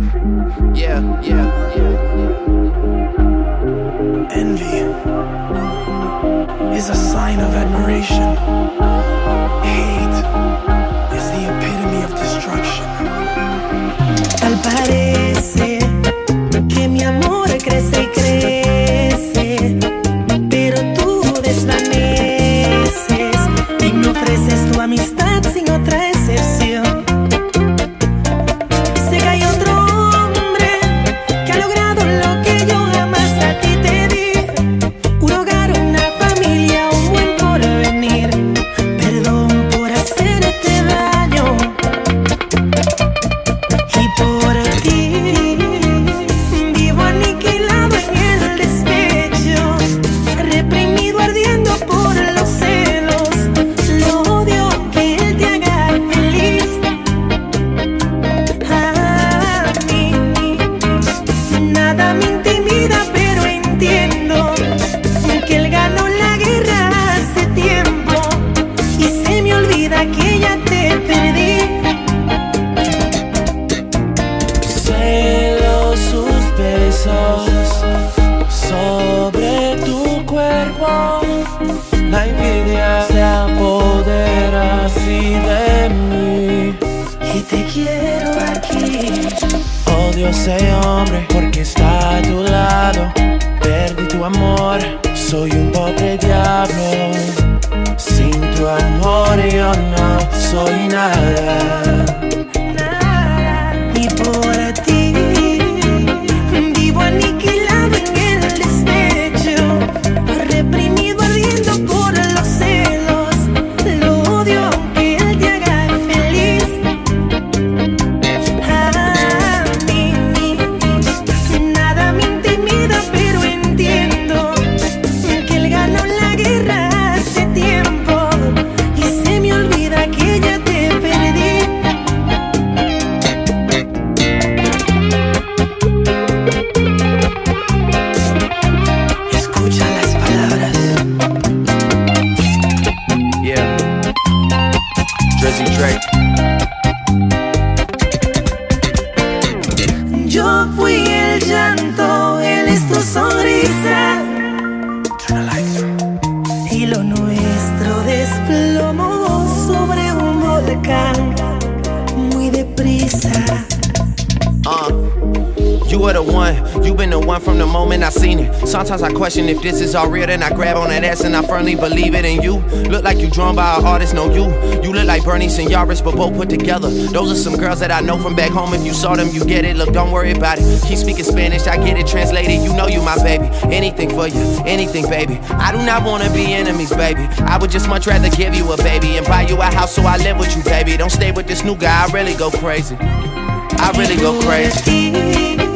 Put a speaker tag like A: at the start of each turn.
A: Yeah, yeah, yeah.
B: Envy is a sign of admiration. Hate is the epitome of destruction.
C: Parece que mi amor crece
B: porque está a tu lado. Perdí tu amor, soy un pobre diablo. Sin tu amor yo no soy nada.
A: Drake.
C: Yo fui el llanto, él es tu sonrisa. Y lo nuestro desplomó sobre un volcán muy deprisa.
A: You were the one, you been the one from the moment I seen it. Sometimes I question if this is all real, then I grab on that ass and I firmly believe it in you. Look like you drawn by an artist, no you. You look like Bernice and Janice, but both put together. Those are some girls that I know from back home. If you saw them, you get it. Look, don't worry about it. Keep speaking Spanish, I get it translated. You know you my baby. Anything for you, anything, baby. I do not wanna be enemies, baby. I would just much rather give you a baby and buy you a house so I live with you, baby. Don't stay with this new guy, I really go crazy. I really go crazy.